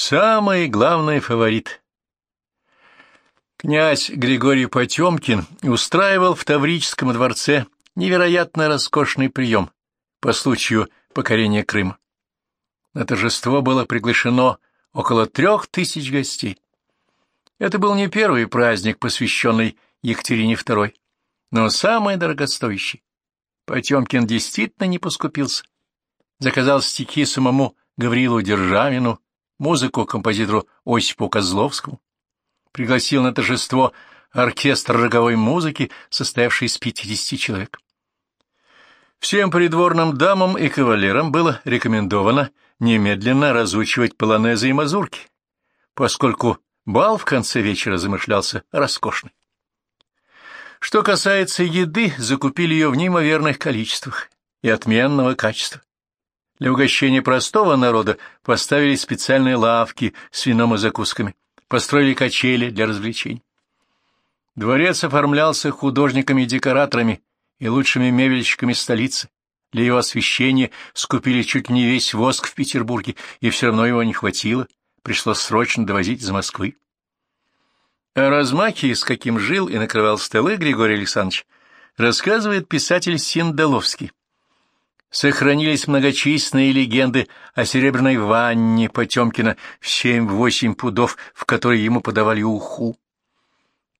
Самый главный фаворит. Князь Григорий Потемкин устраивал в Таврическом дворце невероятно роскошный прием по случаю покорения Крыма. На торжество было приглашено около трех тысяч гостей. Это был не первый праздник, посвященный Екатерине II, но самый дорогостоящий. Потемкин действительно не поскупился. Заказал стихи самому Гаврилу Державину, музыку композитору Осипу Козловскому. Пригласил на торжество оркестр роговой музыки, состоявший из 50 человек. Всем придворным дамам и кавалерам было рекомендовано немедленно разучивать полонезы и мазурки, поскольку бал в конце вечера замышлялся роскошный. Что касается еды, закупили ее в неимоверных количествах и отменного качества. Для угощения простого народа поставили специальные лавки с вином и закусками, построили качели для развлечений. Дворец оформлялся художниками и декораторами и лучшими мебельщиками столицы. Для его освещения скупили чуть не весь воск в Петербурге, и все равно его не хватило, пришлось срочно довозить из Москвы. О размахе, с каким жил и накрывал столы Григорий Александрович, рассказывает писатель Синдаловский. Сохранились многочисленные легенды о серебряной ванне Потемкина в семь-восемь пудов, в которой ему подавали уху.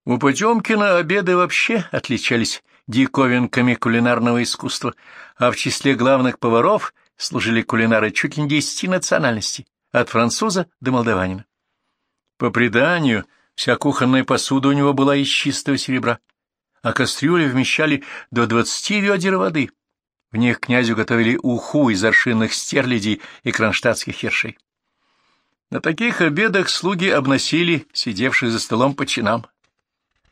У Потемкина обеды вообще отличались диковинками кулинарного искусства, а в числе главных поваров служили кулинары чуть ли не десяти национальностей, от француза до молдаванина. По преданию, вся кухонная посуда у него была из чистого серебра, а кастрюли вмещали до двадцати ведер воды. В них князю готовили уху из аршинных стерлядей и кронштадтских хершей. На таких обедах слуги обносили сидевших за столом по чинам.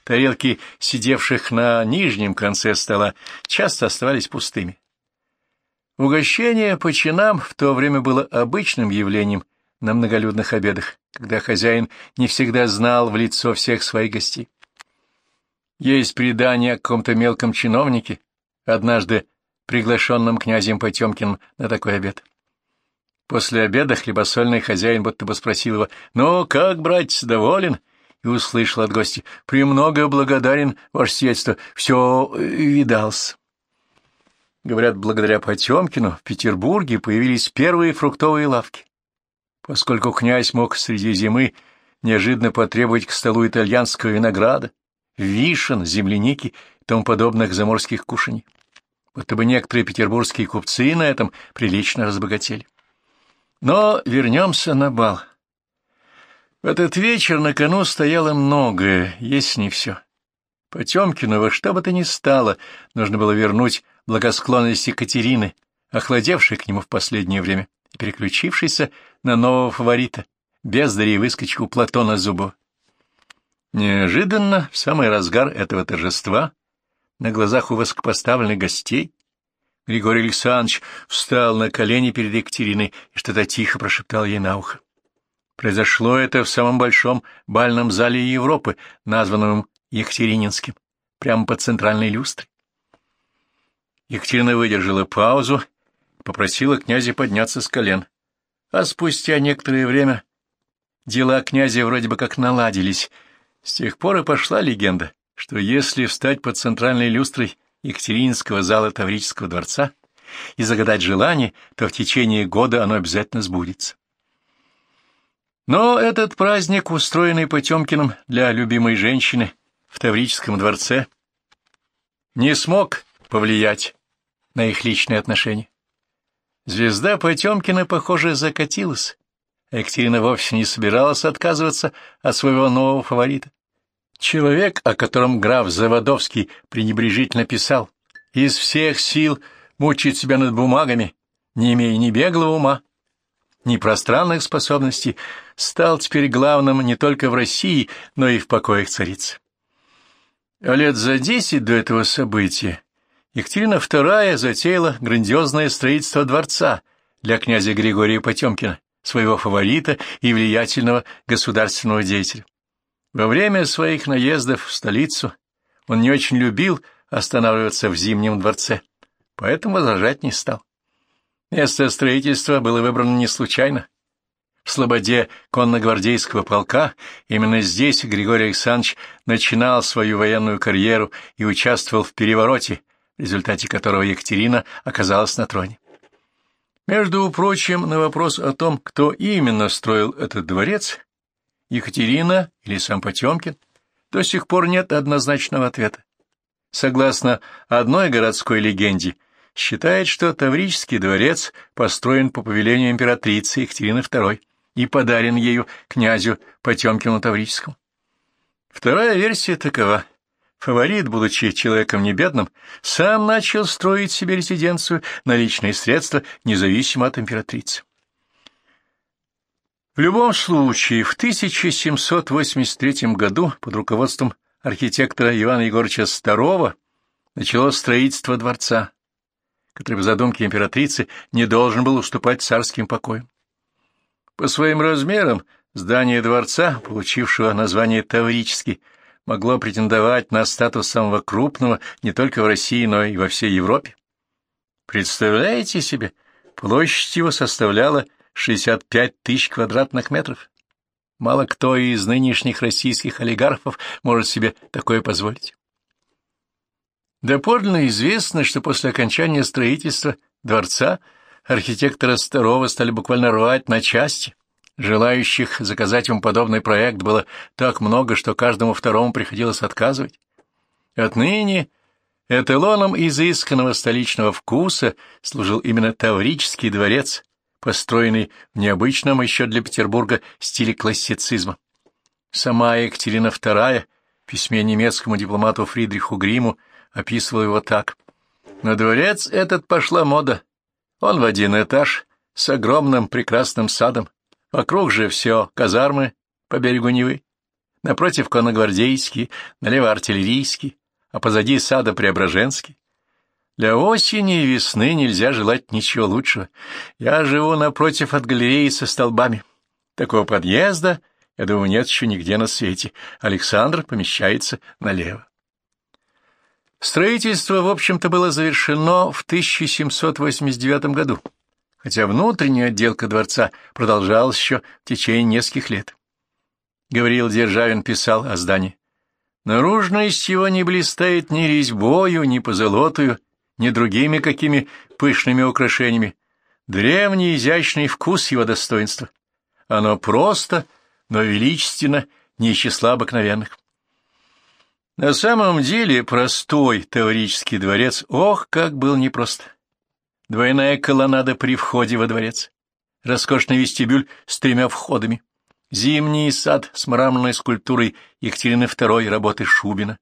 Тарелки, сидевших на нижнем конце стола, часто оставались пустыми. Угощение по чинам в то время было обычным явлением на многолюдных обедах, когда хозяин не всегда знал в лицо всех своих гостей. Есть предание о каком-то мелком чиновнике, однажды приглашенном князем Потемкиным на такой обед. После обеда хлебосольный хозяин будто бы спросил его, «Ну, как, братец, доволен?» и услышал от гостя «Премного благодарен, ваше сиятельство, все э, видался». Говорят, благодаря Потемкину в Петербурге появились первые фруктовые лавки. Поскольку князь мог среди зимы неожиданно потребовать к столу итальянского винограда, вишен, земляники и тому подобных заморских кушаний. Будто бы некоторые петербургские купцы на этом прилично разбогатели. Но вернемся на бал. В этот вечер на кону стояло многое, есть не все. Потемкину во что бы то ни стало, нужно было вернуть благосклонность Екатерины, охладевшей к нему в последнее время и переключившейся на нового фаворита, бездаря выскочку Платона Зубова. Неожиданно, в самый разгар этого торжества, на глазах у высокопоставленных гостей, Григорий Александрович встал на колени перед Екатериной и что-то тихо прошептал ей на ухо. Произошло это в самом большом бальном зале Европы, названном Екатерининским, прямо под центральной люстрой. Екатерина выдержала паузу, попросила князя подняться с колен. А спустя некоторое время дела князя вроде бы как наладились. С тех пор и пошла легенда, что если встать под центральной люстрой Екатерининского зала Таврического дворца и загадать желание, то в течение года оно обязательно сбудется. Но этот праздник, устроенный Потемкиным для любимой женщины в Таврическом дворце, не смог повлиять на их личные отношения. Звезда Потемкина, похоже, закатилась, а Екатерина вовсе не собиралась отказываться от своего нового фаворита. Человек, о котором граф Заводовский пренебрежительно писал, из всех сил мучает себя над бумагами, не имея ни беглого ума, ни пространных способностей, стал теперь главным не только в России, но и в покоях царицы. А лет за десять до этого события Екатерина II затеяла грандиозное строительство дворца для князя Григория Потемкина, своего фаворита и влиятельного государственного деятеля. Во время своих наездов в столицу он не очень любил останавливаться в Зимнем дворце, поэтому возражать не стал. Место строительства было выбрано не случайно. в Слободе конногвардейского полка, именно здесь Григорий Александрович начинал свою военную карьеру и участвовал в перевороте, в результате которого Екатерина оказалась на троне. Между прочим, на вопрос о том, кто именно строил этот дворец, Екатерина или сам Потемкин, до сих пор нет однозначного ответа. Согласно одной городской легенде, считает, что Таврический дворец построен по повелению императрицы Екатерины II и подарен ею князю Потемкину Таврическому. Вторая версия такова. Фаворит, будучи человеком небедным, сам начал строить себе резиденцию на личные средства, независимо от императрицы. В любом случае, в 1783 году под руководством архитектора Ивана Егоровича Старова началось строительство дворца, который по задумке императрицы не должен был уступать царским покоям. По своим размерам здание дворца, получившего название Таврический, могло претендовать на статус самого крупного не только в России, но и во всей Европе. Представляете себе, площадь его составляла 65 тысяч квадратных метров. Мало кто из нынешних российских олигархов может себе такое позволить. Доподлинно известно, что после окончания строительства дворца архитектора Старова стали буквально рвать на части – Желающих заказать ему подобный проект было так много, что каждому второму приходилось отказывать. Отныне эталоном изысканного столичного вкуса служил именно Таврический дворец, построенный в необычном еще для Петербурга стиле классицизма. Сама Екатерина II в письме немецкому дипломату Фридриху Гриму описывала его так. «На дворец этот пошла мода. Он в один этаж, с огромным прекрасным садом, Вокруг же все казармы по берегу Невы. Напротив конногвардейский, налево артиллерийский, а позади сада Преображенский. Для осени и весны нельзя желать ничего лучшего. Я живу напротив от галереи со столбами. Такого подъезда, я думаю, нет еще нигде на свете. Александр помещается налево. Строительство, в общем-то, было завершено в 1789 году хотя внутренняя отделка дворца продолжалась еще в течение нескольких лет. Гавриил Державин писал о здании. Наружность его не блистает ни резьбою, ни позолотою, ни другими какими пышными украшениями. Древний изящный вкус его достоинства. Оно просто, но величественно, не из числа обыкновенных. На самом деле простой таврический дворец, ох, как был непрост двойная колоннада при входе во дворец, роскошный вестибюль с тремя входами, зимний сад с мраморной скульптурой Екатерины II работы Шубина,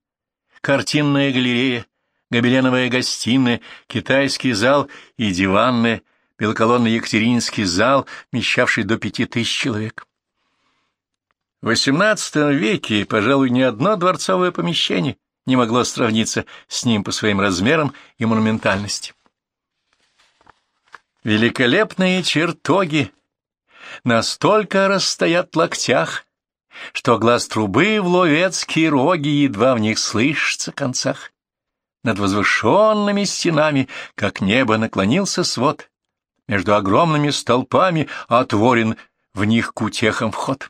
картинная галерея, гобеленовая гостиная, китайский зал и диванная, белоколонный Екатеринский зал, вмещавший до пяти тысяч человек. В XVIII веке, пожалуй, ни одно дворцовое помещение не могло сравниться с ним по своим размерам и монументальности. Великолепные чертоги настолько расстоят в локтях, что глаз трубы в ловецкие роги едва в них слышится концах. Над возвышенными стенами, как небо, наклонился свод, между огромными столпами отворен в них к утехам вход.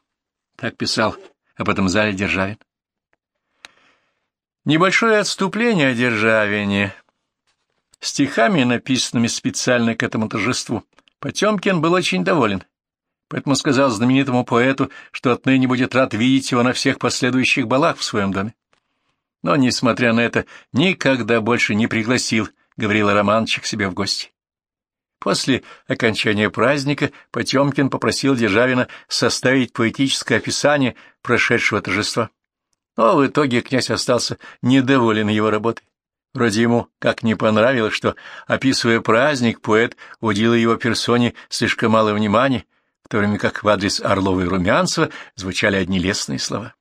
Так писал об этом зале Державин. Небольшое отступление о Державине Стихами, написанными специально к этому торжеству, Потемкин был очень доволен, поэтому сказал знаменитому поэту, что отныне будет рад видеть его на всех последующих балах в своем доме. Но, несмотря на это, никогда больше не пригласил Гаврила Романовича к себе в гости. После окончания праздника Потемкин попросил Державина составить поэтическое описание прошедшего торжества. Но в итоге князь остался недоволен его работой. Вроде ему как не понравилось, что, описывая праздник, поэт уделил его персоне слишком мало внимания, в то время как в адрес Орлова и Румянцева звучали одни лестные слова.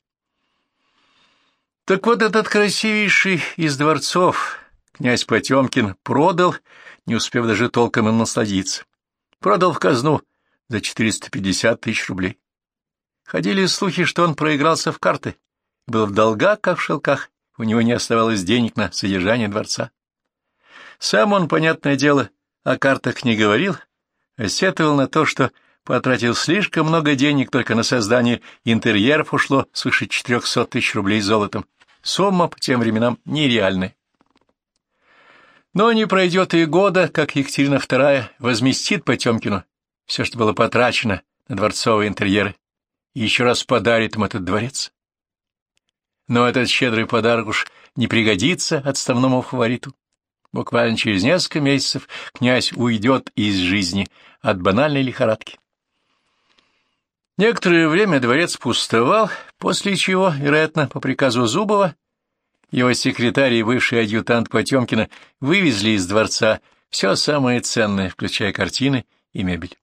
Так вот этот красивейший из дворцов князь Потемкин продал, не успев даже толком им насладиться. Продал в казну за 450 тысяч рублей. Ходили слухи, что он проигрался в карты, был в долгах, как в шелках, у него не оставалось денег на содержание дворца. Сам он, понятное дело, о картах не говорил, а сетовал на то, что потратил слишком много денег, только на создание интерьеров ушло свыше 400 тысяч рублей золотом. Сумма по тем временам нереальная. Но не пройдет и года, как Екатерина II возместит Потемкину все, что было потрачено на дворцовые интерьеры, и еще раз подарит им этот дворец. Но этот щедрый подарок уж не пригодится отставному фавориту. Буквально через несколько месяцев князь уйдет из жизни от банальной лихорадки. Некоторое время дворец пустовал, после чего, вероятно, по приказу Зубова, его секретарь и бывший адъютант Потемкина вывезли из дворца все самое ценное, включая картины и мебель.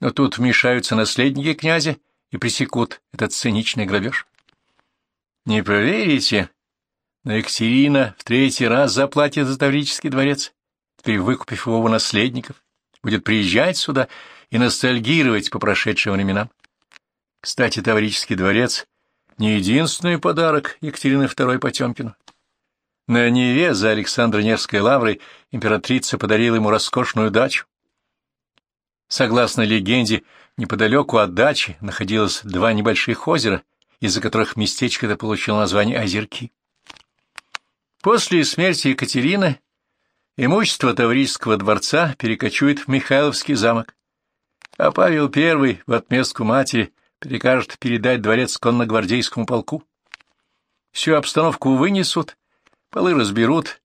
Но тут вмешаются наследники князя и пресекут этот циничный грабеж. Не поверите, но Екатерина в третий раз заплатит за Таврический дворец, теперь выкупив его у наследников, будет приезжать сюда и ностальгировать по прошедшим временам. Кстати, Таврический дворец — не единственный подарок Екатерины II Потемкину. На Неве за Александра Невской лаврой императрица подарила ему роскошную дачу. Согласно легенде, неподалеку от дачи находилось два небольших озера, из-за которых местечко это получило название Озерки. После смерти Екатерины имущество Таврического дворца перекочует в Михайловский замок, а Павел I в отместку матери прикажет передать дворец конногвардейскому полку. Всю обстановку вынесут, полы разберут,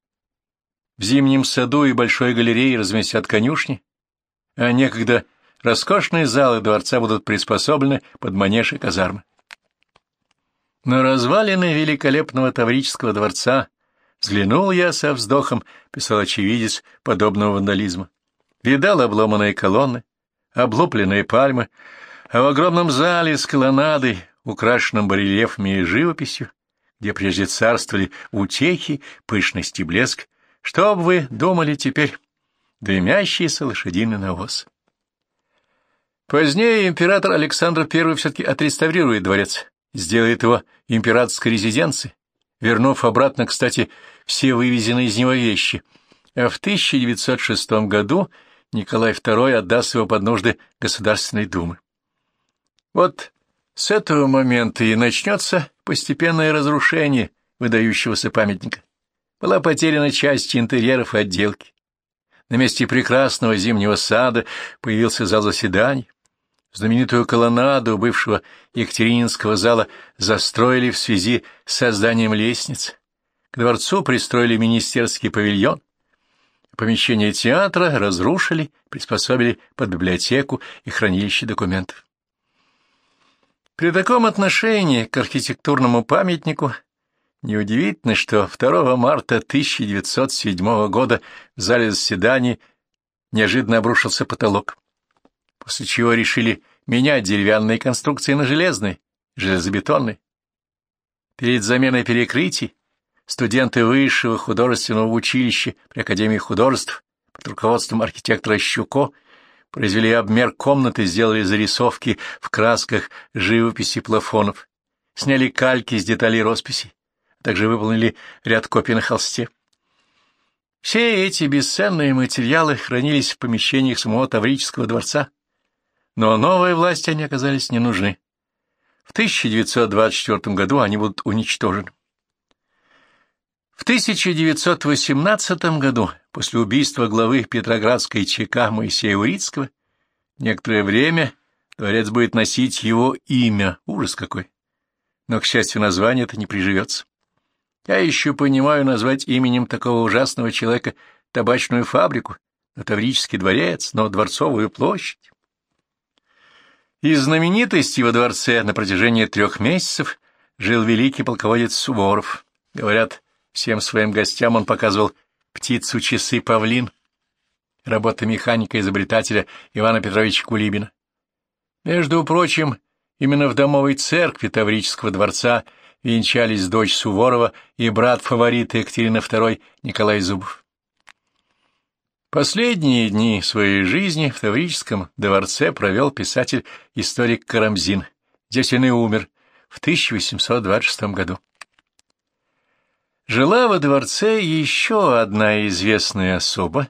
в зимнем саду и большой галерее разместят конюшни, а некогда роскошные залы дворца будут приспособлены под манеж и казармы. На развалины великолепного Таврического дворца Взглянул я со вздохом, писал очевидец подобного вандализма. Видал обломанные колонны, облупленные пальмы, а в огромном зале с колоннадой, украшенном барельефами и живописью, где прежде царствовали утехи, пышность и блеск, что бы вы думали теперь? Дымящийся лошадиный навоз. Позднее император Александр I все-таки отреставрирует дворец, сделает его императорской резиденцией, вернув обратно, кстати, все вывезенные из него вещи, а в 1906 году Николай II отдаст его под нужды Государственной Думы. Вот с этого момента и начнется постепенное разрушение выдающегося памятника. Была потеряна часть интерьеров и отделки. На месте прекрасного зимнего сада появился зал заседаний. Знаменитую колоннаду бывшего Екатерининского зала застроили в связи с созданием лестниц. К дворцу пристроили министерский павильон. Помещение театра разрушили, приспособили под библиотеку и хранилище документов. При таком отношении к архитектурному памятнику неудивительно, что 2 марта 1907 года в зале заседаний неожиданно обрушился потолок после чего решили менять деревянные конструкции на железные, железобетонные. Перед заменой перекрытий студенты Высшего художественного училища при Академии художеств под руководством архитектора Щуко произвели обмер комнаты, сделали зарисовки в красках живописи плафонов, сняли кальки с деталей росписи, а также выполнили ряд копий на холсте. Все эти бесценные материалы хранились в помещениях самого Таврического дворца, но новой власти они оказались не нужны. В 1924 году они будут уничтожены. В 1918 году, после убийства главы Петроградской ЧК Моисея Урицкого, некоторое время дворец будет носить его имя. Ужас какой! Но, к счастью, название это не приживется. Я еще понимаю назвать именем такого ужасного человека табачную фабрику, на Таврический дворец, но Дворцовую площадь. Из знаменитости во дворце на протяжении трех месяцев жил великий полководец Суворов. Говорят, всем своим гостям он показывал птицу часы павлин, работа механика-изобретателя Ивана Петровича Кулибина. Между прочим, именно в домовой церкви Таврического дворца венчались дочь Суворова и брат фаворита Екатерины II Николай Зубов. Последние дни своей жизни в Таврическом дворце провел писатель-историк Карамзин. Здесь он и умер в 1826 году. Жила во дворце еще одна известная особа,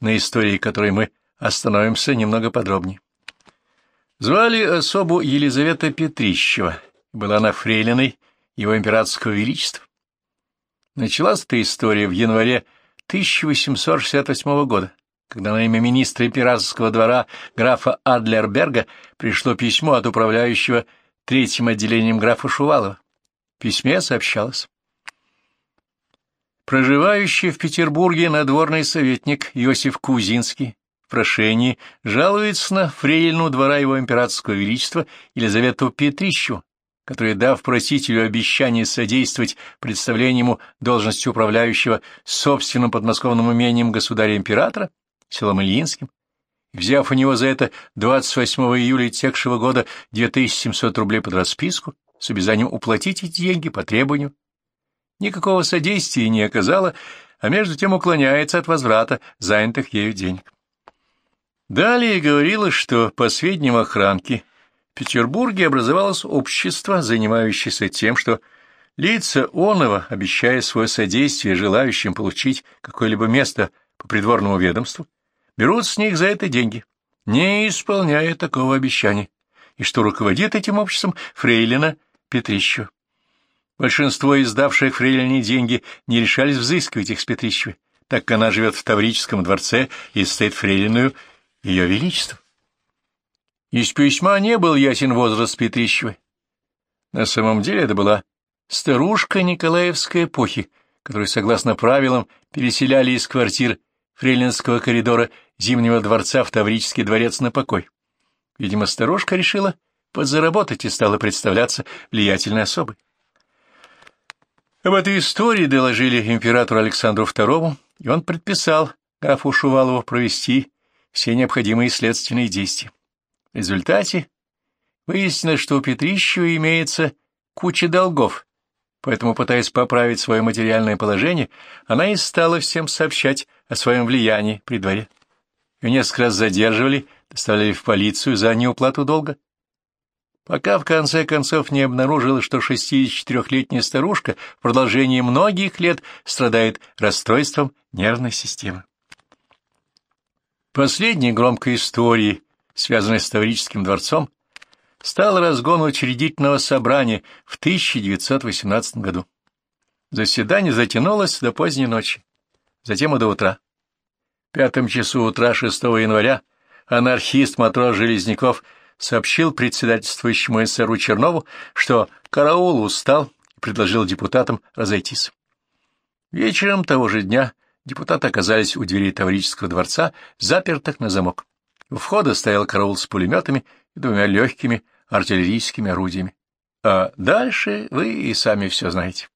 на истории которой мы остановимся немного подробнее. Звали особу Елизавета Петрищева, была она фрейлиной его императорского величества. Началась эта история в январе 1868 года, когда на имя министра императорского двора графа Адлерберга пришло письмо от управляющего третьим отделением графа Шувалова. В письме сообщалось. Проживающий в Петербурге надворный советник Иосиф Кузинский в прошении жалуется на фрейлину двора его императорского величества Елизавету Петрищу, которая, дав просителю обещание содействовать представлению ему должности управляющего собственным подмосковным имением государя-императора, селом Ильинским, взяв у него за это 28 июля текшего года 2700 рублей под расписку с обязанием уплатить эти деньги по требованию, никакого содействия не оказала, а между тем уклоняется от возврата занятых ею денег. Далее говорилось, что по сведениям охранки в Петербурге образовалось общество, занимающееся тем, что лица Онова, обещая свое содействие желающим получить какое-либо место по придворному ведомству, берут с них за это деньги, не исполняя такого обещания, и что руководит этим обществом Фрейлина Петрищева. Большинство издавших Фрейлине деньги не решались взыскивать их с Петрищевой, так как она живет в Таврическом дворце и стоит Фрейлиную ее величество. Из письма не был ясен возраст Петрищевой. На самом деле это была старушка Николаевской эпохи, которую, согласно правилам, переселяли из квартир Фрейлинского коридора Зимнего дворца в Таврический дворец на покой. Видимо, старушка решила подзаработать и стала представляться влиятельной особой. Об этой истории доложили императору Александру II, и он предписал графу Шувалову провести все необходимые следственные действия. В результате выяснилось, что у Петрищева имеется куча долгов, поэтому, пытаясь поправить свое материальное положение, она и стала всем сообщать о своем влиянии при дворе. Ее несколько раз задерживали, доставляли в полицию за неуплату долга. Пока в конце концов не обнаружилось, что 64-летняя старушка в продолжении многих лет страдает расстройством нервной системы. Последней громкой историей связанный с Таврическим дворцом, стал разгон учредительного собрания в 1918 году. Заседание затянулось до поздней ночи, затем и до утра. В пятом часу утра 6 января анархист матрос Железняков сообщил председательствующему эсеру Чернову, что караул устал и предложил депутатам разойтись. Вечером того же дня депутаты оказались у дверей Таврического дворца, запертых на замок. У входа стоял караул с пулеметами и двумя легкими артиллерийскими орудиями. А дальше вы и сами все знаете.